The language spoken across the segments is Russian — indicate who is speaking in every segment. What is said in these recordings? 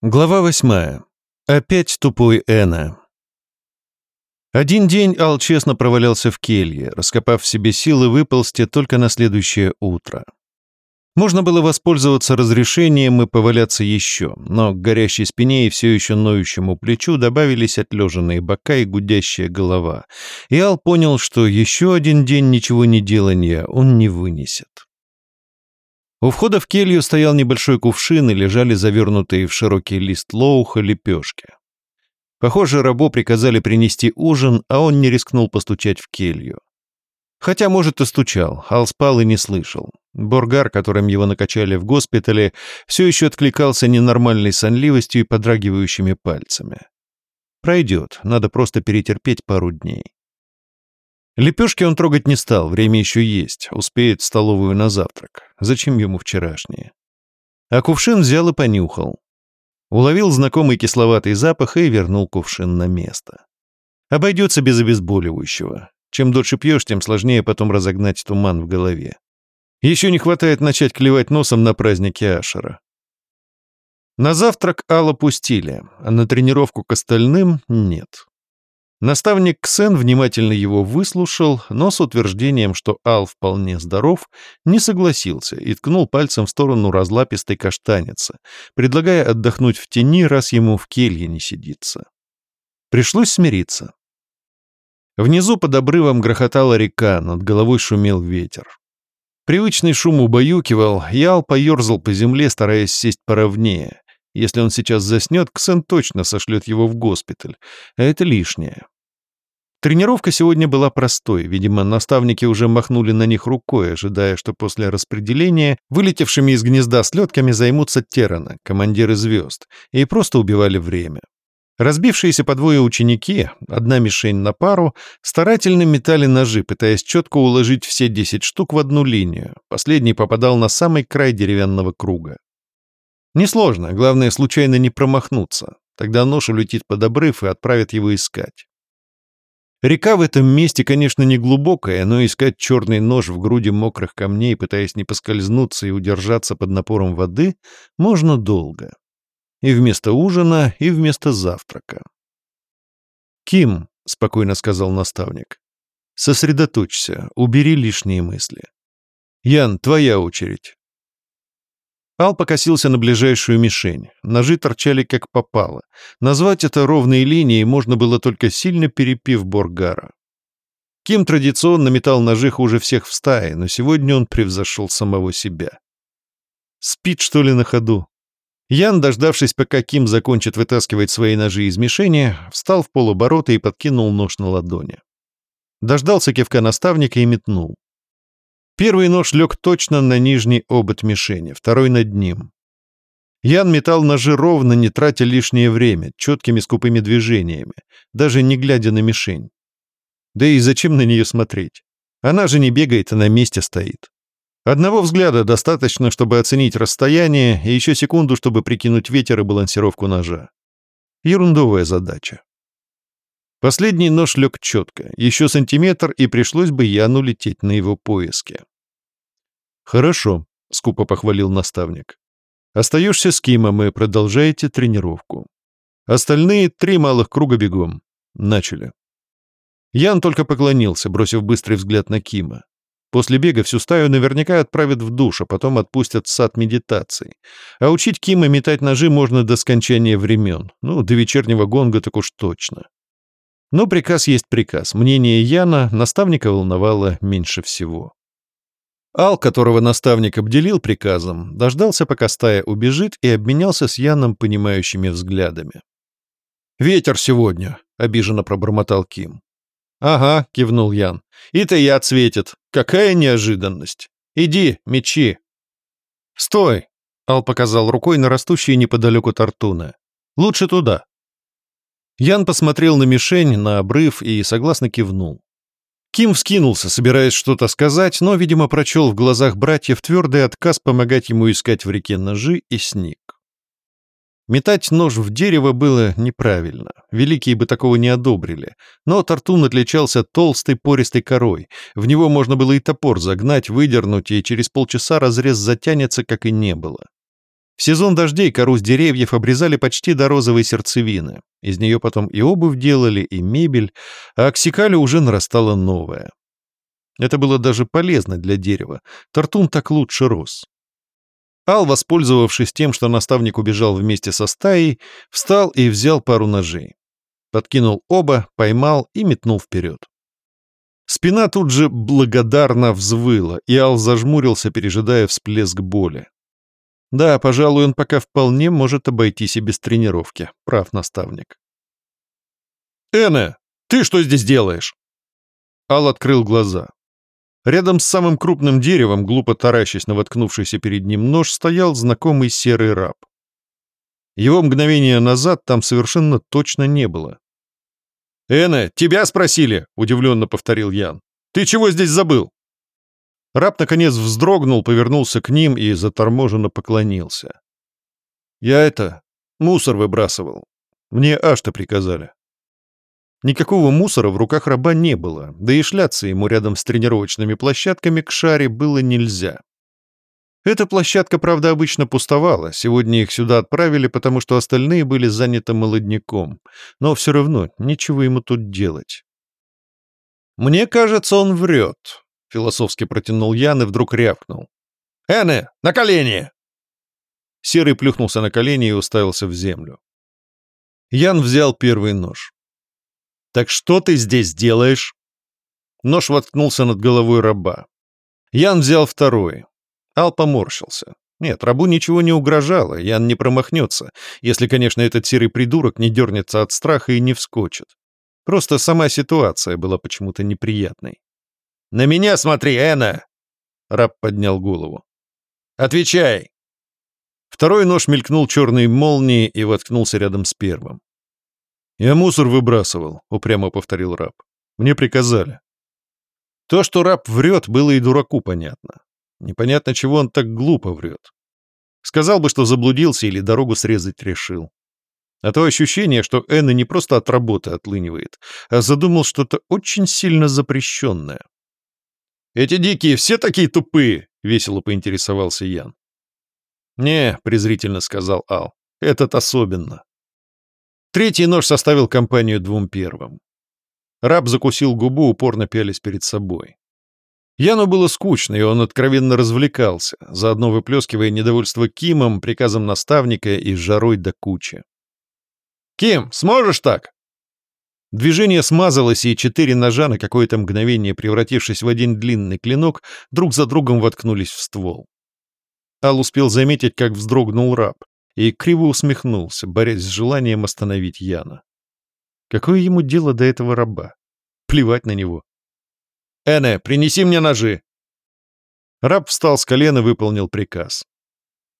Speaker 1: Глава восьмая. Опять тупой Эна. Один день Ал честно провалялся в келье, раскопав в себе силы выползти только на следующее утро. Можно было воспользоваться разрешением и поваляться еще, но к горящей спине и все еще ноющему плечу добавились отлеженные бока и гудящая голова, и Ал понял, что еще один день ничего не делания он не вынесет. У входа в келью стоял небольшой кувшин и лежали завернутые в широкий лист лоуха лепешки. Похоже, рабу приказали принести ужин, а он не рискнул постучать в келью. Хотя, может, и стучал, Ал спал и не слышал. Боргар, которым его накачали в госпитале, все еще откликался ненормальной сонливостью и подрагивающими пальцами. Пройдет, надо просто перетерпеть пару дней. Лепешки он трогать не стал, время еще есть, успеет в столовую на завтрак. Зачем ему вчерашние? А кувшин взял и понюхал. Уловил знакомый кисловатый запах и вернул кувшин на место. Обойдется без обезболивающего. Чем дольше пьешь, тем сложнее потом разогнать туман в голове. Еще не хватает начать клевать носом на празднике Ашера. На завтрак Алла пустили, а на тренировку к остальным — нет. Наставник Ксен внимательно его выслушал, но с утверждением, что Ал вполне здоров, не согласился и ткнул пальцем в сторону разлапистой каштаницы, предлагая отдохнуть в тени, раз ему в келье не сидится. Пришлось смириться. Внизу под обрывом грохотала река, над головой шумел ветер. Привычный шум убаюкивал, Ал поерзал по земле, стараясь сесть поровнее, если он сейчас заснет, Ксен точно сошлет его в госпиталь, а это лишнее. Тренировка сегодня была простой, видимо, наставники уже махнули на них рукой, ожидая, что после распределения вылетевшими из гнезда слетками займутся Террана, командиры звезд, и просто убивали время. Разбившиеся по двое ученики, одна мишень на пару, старательно метали ножи, пытаясь четко уложить все десять штук в одну линию. Последний попадал на самый край деревянного круга. Несложно, главное случайно не промахнуться. Тогда нож улетит под обрыв и отправит его искать. Река в этом месте, конечно, не глубокая, но искать черный нож в груди мокрых камней, пытаясь не поскользнуться и удержаться под напором воды, можно долго. И вместо ужина, и вместо завтрака. «Ким», — спокойно сказал наставник, — «сосредоточься, убери лишние мысли. Ян, твоя очередь. Ал покосился на ближайшую мишень. Ножи торчали как попало. Назвать это ровной линией можно было только сильно перепив Боргара. Ким традиционно метал ножи хуже всех в стае, но сегодня он превзошел самого себя. Спит, что ли, на ходу? Ян, дождавшись, пока Ким закончит вытаскивать свои ножи из мишени, встал в полоборота и подкинул нож на ладони. Дождался кивка наставника и метнул. Первый нож лег точно на нижний обод мишени, второй над ним. Ян метал ножи ровно, не тратя лишнее время, четкими скупыми движениями, даже не глядя на мишень. Да и зачем на нее смотреть? Она же не бегает, а на месте стоит. Одного взгляда достаточно, чтобы оценить расстояние, и еще секунду, чтобы прикинуть ветер и балансировку ножа. Ерундовая задача. Последний нож лег четко, еще сантиметр, и пришлось бы Яну лететь на его поиске. «Хорошо», — скупо похвалил наставник. «Остаешься с Кимом и продолжаете тренировку. Остальные три малых круга бегом. Начали». Ян только поклонился, бросив быстрый взгляд на Кима. После бега всю стаю наверняка отправят в душ, а потом отпустят в сад медитации. А учить Кима метать ножи можно до скончания времен. Ну, до вечернего гонга так уж точно. Но приказ есть приказ. Мнение Яна наставника волновало меньше всего. Ал, которого наставник обделил приказом, дождался, пока стая убежит, и обменялся с Яном понимающими взглядами. «Ветер сегодня», — обиженно пробормотал Ким. «Ага», — кивнул Ян. «И-то я отсветит. Какая неожиданность. Иди, мечи». «Стой!» — Ал показал рукой на растущие неподалеку тартуны. «Лучше туда». Ян посмотрел на мишень, на обрыв и согласно кивнул. Ким вскинулся, собираясь что-то сказать, но, видимо, прочел в глазах братьев твердый отказ помогать ему искать в реке ножи и сник. Метать нож в дерево было неправильно, великие бы такого не одобрили, но Тартун отличался толстой пористой корой, в него можно было и топор загнать, выдернуть, и через полчаса разрез затянется, как и не было. В сезон дождей кору с деревьев обрезали почти до розовой сердцевины. Из нее потом и обувь делали, и мебель, а к секалю уже нарастала новая. Это было даже полезно для дерева. Тартун так лучше рос. Ал, воспользовавшись тем, что наставник убежал вместе со стаей, встал и взял пару ножей. Подкинул оба, поймал и метнул вперед. Спина тут же благодарно взвыла, и Ал зажмурился, пережидая всплеск боли. Да, пожалуй, он пока вполне может обойтись и без тренировки. Прав наставник.
Speaker 2: «Эне, ты что здесь делаешь?»
Speaker 1: Ал открыл глаза. Рядом с самым крупным деревом, глупо таращась на воткнувшийся перед ним нож, стоял знакомый серый раб. Его мгновение назад там совершенно точно не было.
Speaker 2: «Эне, тебя спросили!» — удивленно повторил Ян. «Ты чего здесь забыл?»
Speaker 1: Раб, наконец, вздрогнул, повернулся к ним и заторможенно поклонился. «Я это... мусор выбрасывал. Мне аж-то приказали». Никакого мусора в руках раба не было, да и шляться ему рядом с тренировочными площадками к шаре было нельзя. Эта площадка, правда, обычно пустовала, сегодня их сюда отправили, потому что остальные были заняты молодняком, но все равно нечего ему тут делать. «Мне кажется, он врет», — философски протянул Ян и вдруг рявкнул.
Speaker 2: «Эне, на колени!»
Speaker 1: Серый плюхнулся на колени и уставился в землю. Ян взял первый нож. «Так что ты здесь делаешь?» Нож воткнулся над головой раба. Ян взял второй. Ал поморщился. Нет, рабу ничего не угрожало, Ян не промахнется, если, конечно, этот серый придурок не дернется от страха и не вскочит. Просто сама ситуация была почему-то неприятной.
Speaker 2: «На меня смотри, Эна!»
Speaker 1: Раб поднял голову.
Speaker 2: «Отвечай!»
Speaker 1: Второй нож мелькнул черной молнией и воткнулся рядом с первым. «Я мусор выбрасывал», — упрямо повторил раб. «Мне приказали». То, что раб врет, было и дураку понятно. Непонятно, чего он так глупо врет. Сказал бы, что заблудился или дорогу срезать решил. А то ощущение, что Энна не просто от работы отлынивает, а задумал что-то очень сильно запрещенное.
Speaker 2: «Эти дикие все такие тупые?» — весело поинтересовался Ян.
Speaker 1: «Не», — презрительно сказал Ал, — «этот особенно». Третий нож составил компанию двум первым. Раб закусил губу, упорно пялись перед собой. Яну было скучно, и он откровенно развлекался, заодно выплескивая недовольство Кимом, приказом наставника и жарой до кучи.
Speaker 2: «Ким, сможешь так?»
Speaker 1: Движение смазалось, и четыре ножа, на какое-то мгновение превратившись в один длинный клинок, друг за другом воткнулись в ствол. Ал успел заметить, как вздрогнул раб, и криво усмехнулся, борясь с желанием остановить Яна. Какое ему дело до этого раба? Плевать на него.
Speaker 2: «Эне, принеси мне ножи!»
Speaker 1: Раб встал с колена и выполнил приказ.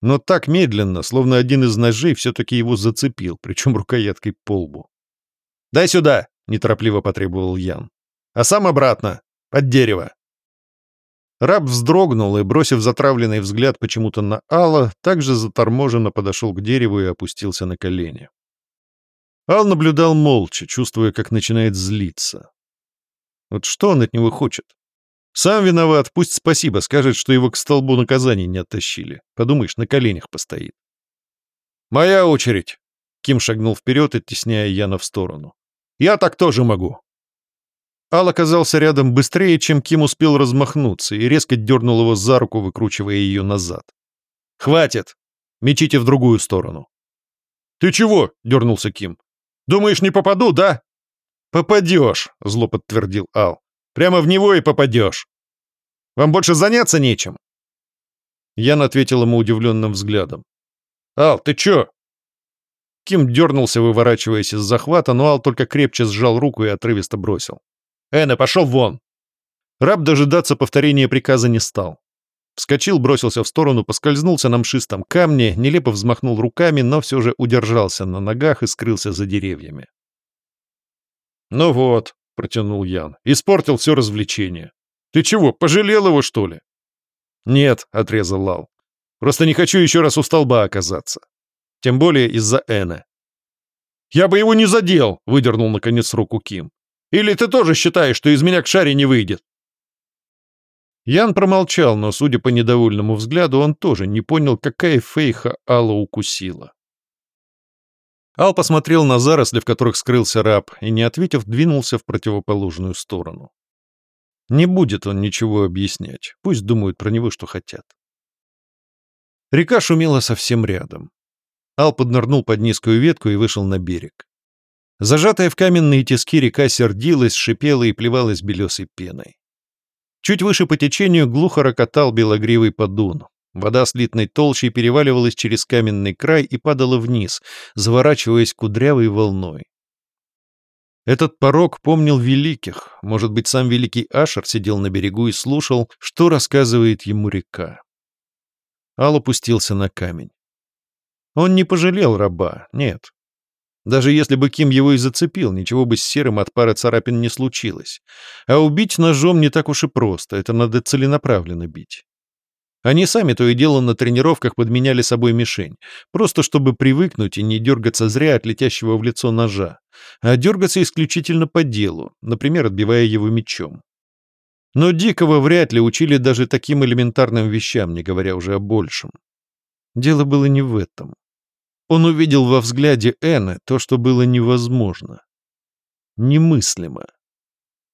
Speaker 1: Но так медленно, словно один из ножей все-таки его зацепил, причем рукояткой по лбу.
Speaker 2: «Дай сюда!» — неторопливо потребовал Ян. «А сам обратно, под дерево!»
Speaker 1: Раб вздрогнул и, бросив затравленный взгляд почему-то на Алла, также заторможенно подошел к дереву и опустился на колени. Ал наблюдал молча, чувствуя, как начинает злиться. Вот что он от него хочет? Сам виноват, пусть спасибо, скажет, что его к столбу наказаний не оттащили. Подумаешь, на коленях постоит.
Speaker 2: «Моя очередь!»
Speaker 1: Ким шагнул вперед, оттесняя Яна в сторону.
Speaker 2: Я так тоже могу».
Speaker 1: Ал оказался рядом быстрее, чем Ким успел размахнуться, и резко дернул его за руку, выкручивая ее назад.
Speaker 2: «Хватит! Мечите в другую сторону».
Speaker 1: «Ты чего?» — дернулся Ким.
Speaker 2: «Думаешь, не попаду, да?»
Speaker 1: «Попадешь», — зло подтвердил Ал.
Speaker 2: «Прямо в него и попадешь. Вам больше заняться нечем».
Speaker 1: Ян ответил ему удивленным взглядом.
Speaker 2: «Ал, ты чё?»
Speaker 1: Ким дернулся, выворачиваясь из захвата, но Ал только крепче сжал руку и отрывисто бросил.
Speaker 2: «Эна, пошел вон!»
Speaker 1: Раб дожидаться повторения приказа не стал. Вскочил, бросился в сторону, поскользнулся на мшистом камне, нелепо взмахнул руками, но все же удержался на ногах и скрылся за деревьями.
Speaker 2: «Ну вот», — протянул Ян, — «испортил все развлечение. Ты чего, пожалел его, что ли?»
Speaker 1: «Нет», — отрезал Лал, — «просто не хочу еще раз у столба оказаться». Тем более из-за Эна.
Speaker 2: «Я бы его не задел!» — выдернул наконец руку Ким. «Или ты тоже считаешь, что из меня к шаре не выйдет?» Ян промолчал, но, судя по недовольному взгляду, он тоже не понял, какая фейха Алла укусила. Ал посмотрел на заросли, в которых скрылся раб, и, не ответив, двинулся в противоположную сторону. Не будет он ничего объяснять, пусть думают про него, что хотят. Река шумела совсем рядом. Ал поднырнул под низкую ветку и вышел на берег. Зажатая в каменные тиски река сердилась, шипела и плевалась белесой пеной. Чуть выше по течению глухо рокотал белогривый подун. Вода слитной толщей переваливалась через каменный край и падала вниз, заворачиваясь кудрявой волной. Этот порог помнил великих. Может быть, сам великий Ашер сидел на берегу и слушал, что рассказывает ему река. Ал опустился на камень. Он не пожалел раба, нет. Даже если бы Ким его и зацепил, ничего бы с Серым от пары царапин не случилось. А убить ножом не так уж и просто, это надо целенаправленно бить. Они сами то и дело на тренировках подменяли собой мишень, просто чтобы привыкнуть и не дергаться зря от летящего в лицо ножа, а дергаться исключительно по делу, например, отбивая его мечом. Но Дикого вряд ли учили даже таким элементарным вещам, не говоря уже о большем. Дело было не в этом. Он увидел во взгляде Энны то, что было невозможно. Немыслимо.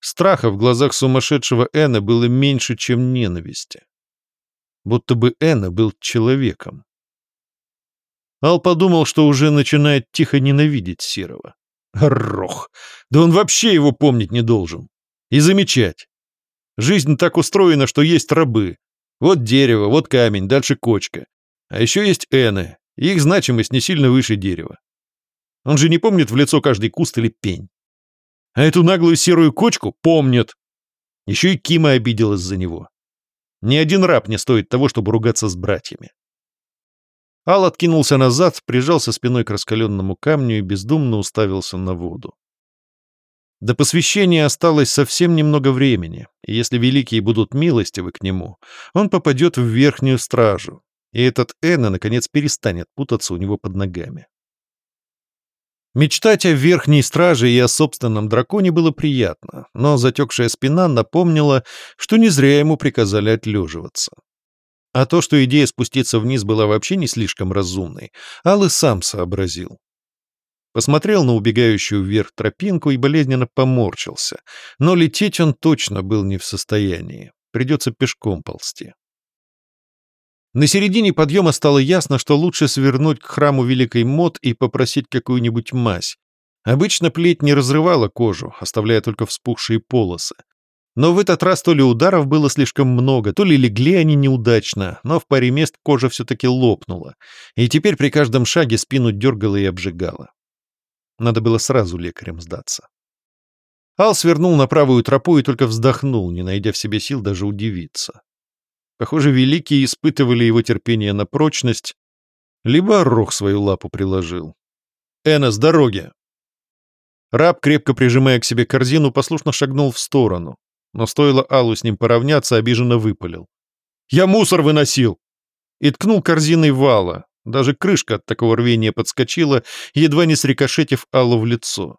Speaker 2: Страха в глазах сумасшедшего Энна было меньше, чем ненависти. Будто бы Энна был человеком. Ал подумал, что уже начинает тихо ненавидеть Серого. Рох! Да он вообще его помнить не должен. И замечать. Жизнь так устроена, что есть рабы. Вот дерево, вот камень, дальше кочка. А еще есть Эны, их значимость не сильно выше дерева. Он же не помнит в лицо каждый куст или пень. А эту наглую серую кочку помнит. Еще и Кима обиделась за него. Ни один раб не стоит того, чтобы ругаться с братьями. Ал откинулся назад, прижался спиной к раскаленному камню и бездумно уставился на воду. До посвящения осталось совсем немного времени, и если великие будут милостивы к нему, он попадет в верхнюю стражу, и этот Энна, наконец, перестанет путаться у него под ногами. Мечтать о верхней страже и о собственном драконе было приятно, но затекшая спина напомнила, что не зря ему приказали отлеживаться. А то, что идея спуститься вниз была вообще не слишком разумной, Ал сам сообразил. Посмотрел на убегающую вверх тропинку и болезненно поморщился, но лететь он точно был не в состоянии, придется пешком ползти. На середине подъема стало ясно, что лучше свернуть к храму Великой Мод и попросить какую-нибудь мазь. Обычно плеть не разрывала кожу, оставляя только вспухшие полосы. Но в этот раз то ли ударов было слишком много, то ли легли они неудачно, но в паре мест кожа все-таки лопнула, и теперь при каждом шаге спину дергала и обжигала. Надо было сразу лекарем сдаться. Ал свернул на правую тропу и только вздохнул, не найдя в себе сил даже удивиться. Похоже, великие испытывали его терпение на прочность, либо Рох свою лапу приложил. «Эна, с дороги!» Раб, крепко прижимая к себе корзину, послушно шагнул в сторону, но стоило Аллу с ним поравняться, обиженно выпалил. «Я мусор выносил!» И ткнул корзиной вала. Даже крышка от такого рвения подскочила, едва не срикошетив Аллу в лицо.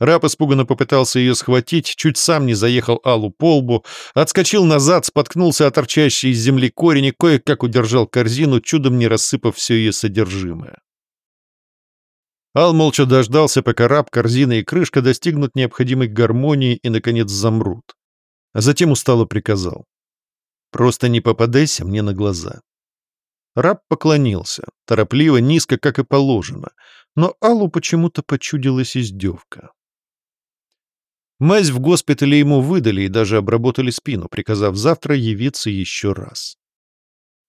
Speaker 2: Раб испуганно попытался ее схватить, чуть сам не заехал Аллу по лбу, отскочил назад, споткнулся о торчащий из земли корень и кое-как удержал корзину, чудом не рассыпав все ее содержимое. Ал молча дождался, пока раб, корзина и крышка достигнут необходимой гармонии и, наконец, замрут. А затем устало приказал. «Просто не попадайся мне на глаза». Раб поклонился, торопливо, низко, как и положено, но Аллу почему-то почудилась издевка. Мазь в госпитале ему выдали и даже обработали спину, приказав завтра явиться еще раз.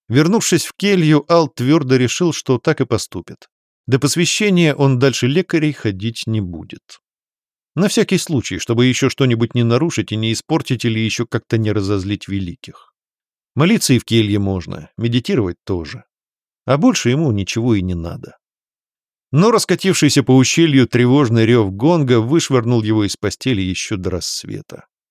Speaker 2: Вернувшись в келью, Ал твердо решил, что так и поступит. До посвящения он дальше лекарей ходить не будет. На всякий случай, чтобы еще что-нибудь не нарушить и не испортить или еще как-то не разозлить великих. Молиться и в келье можно, медитировать тоже. А больше ему ничего и не надо. Но раскатившийся по ущелью тревожный рев гонга вышвырнул его из постели еще до рассвета.